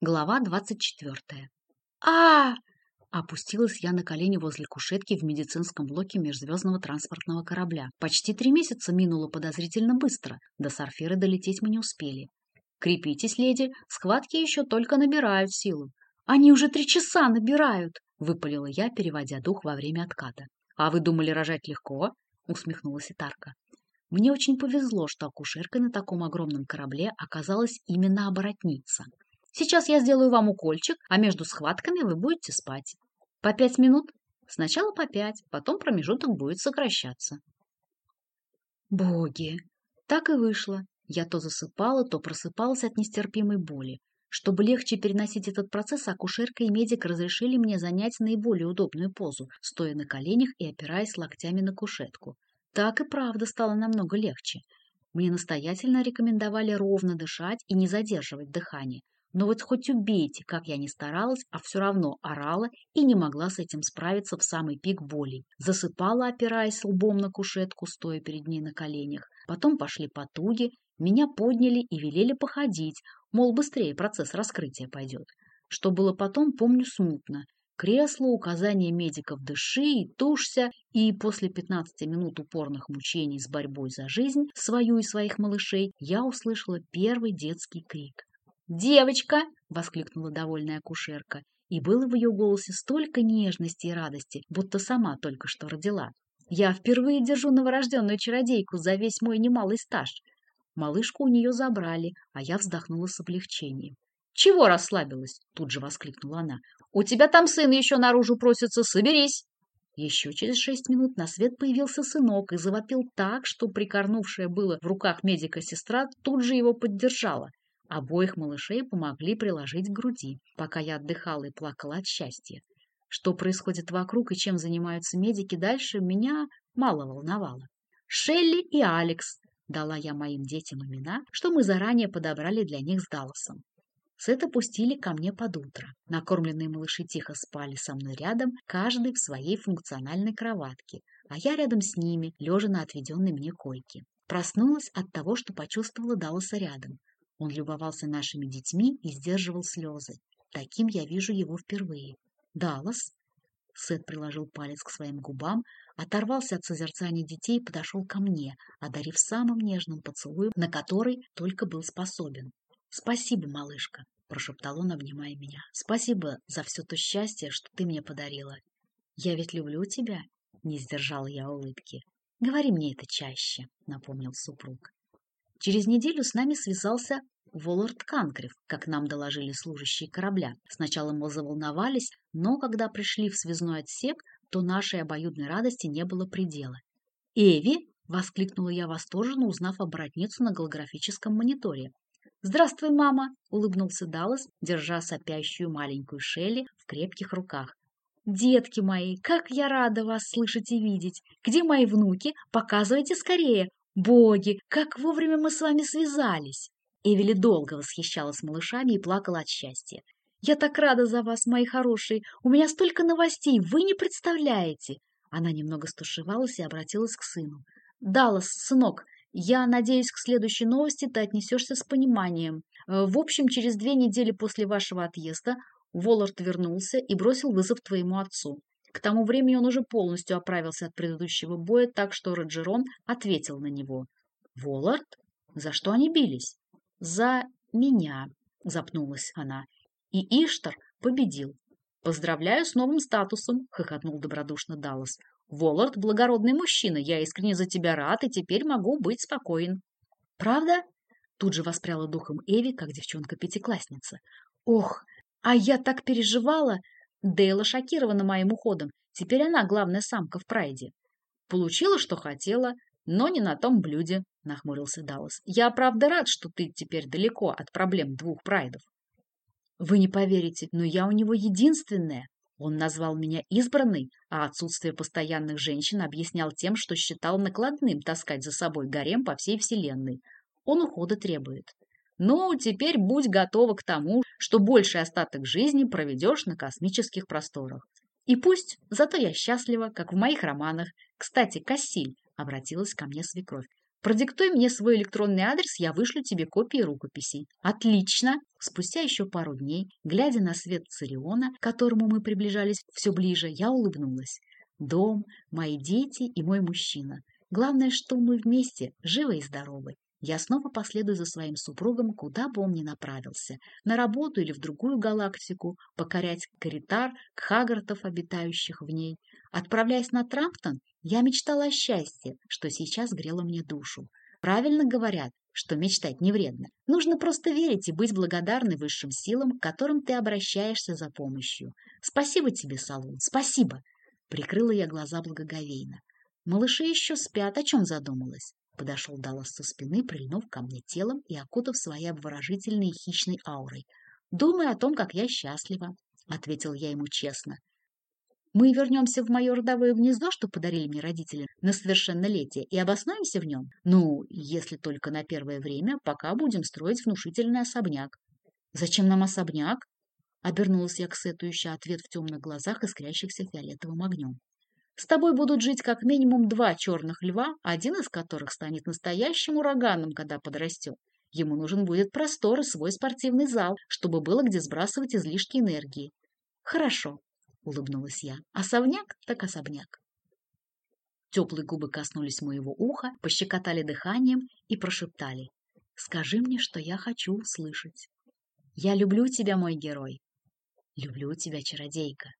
Глава двадцать четвертая. а Опустилась я на колени возле кушетки в медицинском блоке межзвездного транспортного корабля. Почти три месяца минуло подозрительно быстро. До Сарфиры долететь мы не успели. «Крепитесь, леди, схватки еще только набирают силу». «Они уже три часа набирают!» — выпалила я, переводя дух во время отката. «А вы думали, рожать легко?» — усмехнулась Итарка. Мне очень повезло, что акушеркой на таком огромном корабле оказалась именно оборотница. Сейчас я сделаю вам укольчик, а между схватками вы будете спать. По пять минут? Сначала по пять, потом промежуток будет сокращаться. Боги! Так и вышло. Я то засыпала, то просыпалась от нестерпимой боли. Чтобы легче переносить этот процесс, акушерка и медик разрешили мне занять наиболее удобную позу, стоя на коленях и опираясь локтями на кушетку. Так и правда стало намного легче. Мне настоятельно рекомендовали ровно дышать и не задерживать дыхание, но вот хоть убейте, как я не старалась, а все равно орала и не могла с этим справиться в самый пик боли. Засыпала, опираясь лбом на кушетку, стоя перед ней на коленях. Потом пошли потуги, меня подняли и велели походить, мол, быстрее процесс раскрытия пойдет. Что было потом, помню смутно. Кресло, указание медиков «дыши» и «тушься», и после 15 минут упорных мучений с борьбой за жизнь, свою и своих малышей, я услышала первый детский крик. «Девочка!» — воскликнула довольная акушерка, и было в ее голосе столько нежности и радости, будто сама только что родила. «Я впервые держу новорожденную чародейку за весь мой немалый стаж». Малышку у нее забрали, а я вздохнула с облегчением. «Чего расслабилась?» — тут же воскликнула она. «У тебя там сын еще наружу просится, соберись!» Еще через шесть минут на свет появился сынок и завопил так, что прикорнувшая было в руках медика сестра тут же его поддержала. Обоих малышей помогли приложить к груди, пока я отдыхала и плакала от счастья. Что происходит вокруг и чем занимаются медики дальше, меня мало волновало. Шелли и Алекс дала я моим детям имена, что мы заранее подобрали для них с Далласом. Сета пустили ко мне под утро. Накормленные малыши тихо спали со мной рядом, каждый в своей функциональной кроватке, а я рядом с ними, лежа на отведенной мне койке. Проснулась от того, что почувствовала Далласа рядом. Он любовался нашими детьми и сдерживал слезы. Таким я вижу его впервые. «Даллас?» Сет приложил палец к своим губам, оторвался от созерцания детей и подошел ко мне, одарив самым нежным поцелуем, на который только был способен. «Спасибо, малышка», — прошептал он, обнимая меня. «Спасибо за все то счастье, что ты мне подарила. Я ведь люблю тебя», — не сдержала я улыбки. «Говори мне это чаще», — напомнил супруг. Через неделю с нами связался Воллард Канкрев, как нам доложили служащие корабля. Сначала мы заволновались, но когда пришли в связной отсек, то нашей обоюдной радости не было предела. «Эви!» — воскликнула я восторженно, узнав оборотницу на голографическом мониторе. «Здравствуй, мама!» — улыбнулся Даллас, держа сопящую маленькую Шелли в крепких руках. «Детки мои, как я рада вас слышать и видеть! Где мои внуки? Показывайте скорее! Боги, как вовремя мы с вами связались!» Эвели долго восхищалась малышами и плакала от счастья. «Я так рада за вас, мои хорошие! У меня столько новостей, вы не представляете!» Она немного стушевалась и обратилась к сыну. «Даллас, сынок, я надеюсь, к следующей новости ты отнесешься с пониманием. Э, в общем, через две недели после вашего отъезда Воллард вернулся и бросил вызов твоему отцу. К тому времени он уже полностью оправился от предыдущего боя, так что Роджерон ответил на него. «Воллард? За что они бились?» «За меня», — запнулась она. «И Иштар победил. «Поздравляю с новым статусом!» — хохотнул добродушно Даллас. «Воллард — благородный мужчина, я искренне за тебя рад и теперь могу быть спокоен». «Правда?» — тут же воспряла духом Эви, как девчонка-пятиклассница. «Ох, а я так переживала! Дейла шокирована моим уходом. Теперь она главная самка в прайде. Получила, что хотела, но не на том блюде, нахмурился Даллас. Я правда рад, что ты теперь далеко от проблем двух прайдов. Вы не поверите, но я у него единственная. Он назвал меня избранной, а отсутствие постоянных женщин объяснял тем, что считал накладным таскать за собой гарем по всей вселенной. Он ухода требует. Ну, теперь будь готова к тому, что больший остаток жизни проведешь на космических просторах. И пусть, зато я счастлива, как в моих романах. Кстати, Кассиль, обратилась ко мне свекровь. Продиктуй мне свой электронный адрес, я вышлю тебе копии рукописей. Отлично! Спустя еще пару дней, глядя на свет Цириона, к которому мы приближались все ближе, я улыбнулась. Дом, мои дети и мой мужчина. Главное, что мы вместе, живы и здоровы. Я снова последую за своим супругом, куда бы он ни направился, на работу или в другую галактику, покорять коритар кхагартов, обитающих в ней. Отправляясь на Трамптон, я мечтала о счастье, что сейчас грело мне душу. Правильно говорят, что мечтать не вредно. Нужно просто верить и быть благодарной высшим силам, к которым ты обращаешься за помощью. Спасибо тебе, Салун, спасибо. Прикрыла я глаза благоговейно. Малыши еще спят, о чем задумалась? Подошел Даллас со спины, прильнув ко мне телом и окутав своей обворожительной и хищной аурой. «Думай о том, как я счастлива», — ответил я ему честно. «Мы вернемся в мое родовое гнездо, что подарили мне родители на совершеннолетие, и обоснуемся в нем? Ну, если только на первое время, пока будем строить внушительный особняк». «Зачем нам особняк?» — обернулась я к Сету, ответ в темных глазах, искрящихся фиолетовым огнем. С тобой будут жить как минимум два черных льва, один из которых станет настоящим ураганом, когда подрастет. Ему нужен будет простор и свой спортивный зал, чтобы было где сбрасывать излишки энергии. Хорошо, улыбнулась я. Особняк так особняк. Теплые губы коснулись моего уха, пощекотали дыханием и прошептали. «Скажи мне, что я хочу услышать. Я люблю тебя, мой герой. Люблю тебя, чародейка.